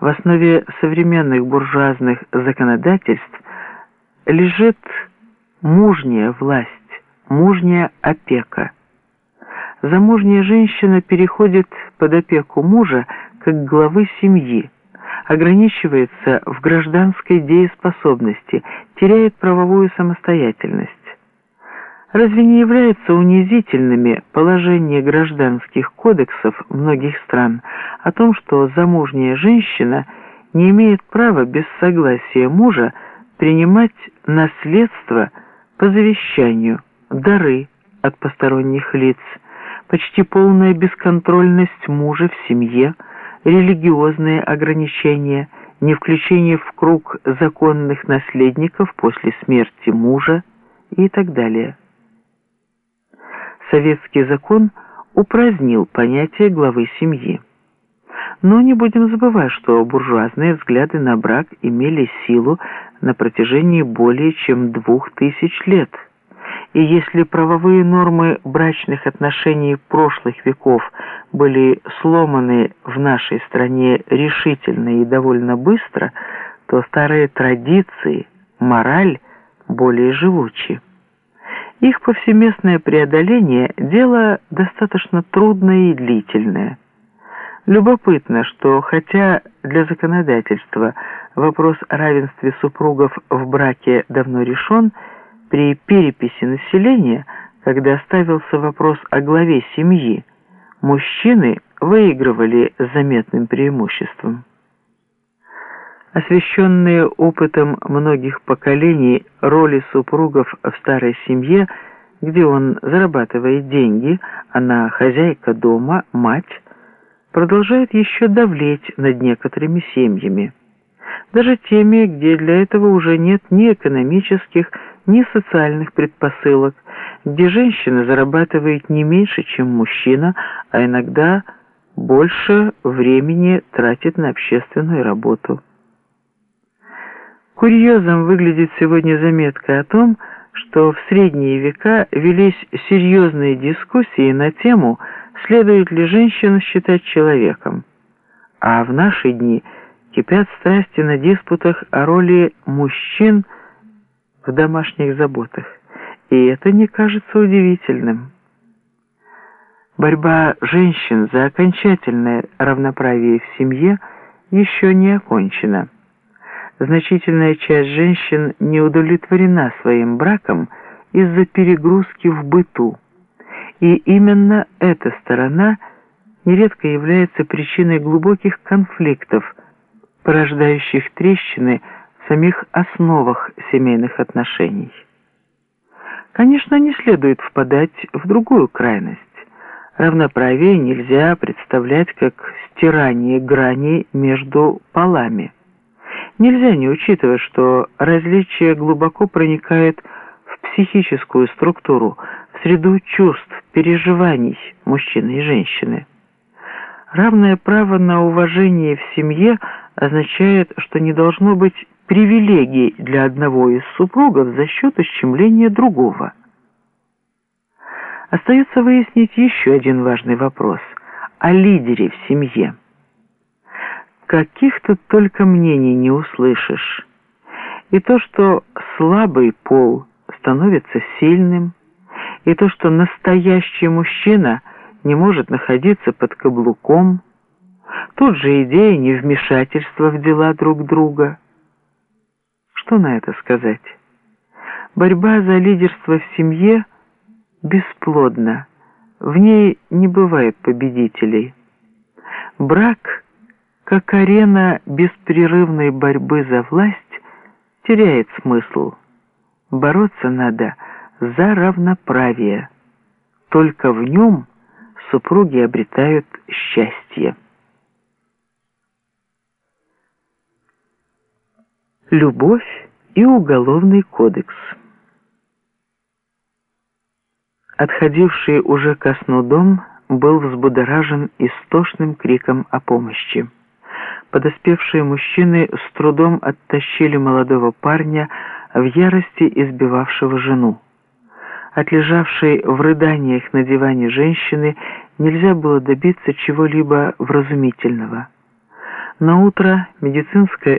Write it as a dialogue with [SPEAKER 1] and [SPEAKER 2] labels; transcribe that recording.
[SPEAKER 1] в основе современных буржуазных законодательств лежит мужняя власть, мужняя опека. Замужняя женщина переходит под опеку мужа как главы семьи, ограничивается в гражданской дееспособности, теряет правовую самостоятельность. Разве не является унизительными положение гражданских кодексов многих стран о том, что замужняя женщина не имеет права без согласия мужа принимать наследство по завещанию, дары от посторонних лиц, почти полная бесконтрольность мужа в семье, религиозные ограничения, не включение в круг законных наследников после смерти мужа и так далее советский закон упразднил понятие главы семьи. Но не будем забывать, что буржуазные взгляды на брак имели силу на протяжении более чем двух тысяч лет. И если правовые нормы брачных отношений прошлых веков были сломаны в нашей стране решительно и довольно быстро, то старые традиции, мораль более живучи. Их повсеместное преодоление – дело достаточно трудное и длительное. Любопытно, что хотя для законодательства вопрос о равенстве супругов в браке давно решен, при переписи населения, когда ставился вопрос о главе семьи, мужчины выигрывали заметным преимуществом. Освещенные опытом многих поколений роли супругов в старой семье, где он зарабатывает деньги, она хозяйка дома, мать, продолжает еще давлеть над некоторыми семьями. Даже теми, где для этого уже нет ни экономических, ни социальных предпосылок, где женщина зарабатывает не меньше, чем мужчина, а иногда больше времени тратит на общественную работу. Курьезом выглядит сегодня заметка о том, что в средние века велись серьезные дискуссии на тему, следует ли женщину считать человеком. А в наши дни кипят страсти на диспутах о роли мужчин в домашних заботах. И это не кажется удивительным. Борьба женщин за окончательное равноправие в семье еще не окончена значительная часть женщин не удовлетворена своим браком из-за перегрузки в быту. И именно эта сторона нередко является причиной глубоких конфликтов, порождающих трещины в самих основах семейных отношений. Конечно, не следует впадать в другую крайность. Равноправие нельзя представлять как стирание граней между полами – Нельзя не учитывать, что различие глубоко проникает в психическую структуру, в среду чувств, переживаний мужчины и женщины. Равное право на уважение в семье означает, что не должно быть привилегий для одного из супругов за счет ущемления другого. Остается выяснить еще один важный вопрос – о лидере в семье. Каких тут только мнений не услышишь. И то, что слабый пол становится сильным, и то, что настоящий мужчина не может находиться под каблуком, тут же идея невмешательства в дела друг друга. Что на это сказать? Борьба за лидерство в семье бесплодна, в ней не бывает победителей. Брак – как арена беспрерывной борьбы за власть теряет смысл. Бороться надо за равноправие. Только в нем супруги обретают счастье. Любовь и Уголовный кодекс Отходивший уже ко сну дом был взбудоражен истошным криком о помощи подоспевшие мужчины с трудом оттащили молодого парня в ярости избивавшего жену. От лежавшей в рыданиях на диване женщины нельзя было добиться чего-либо вразумительного. На утро медицинская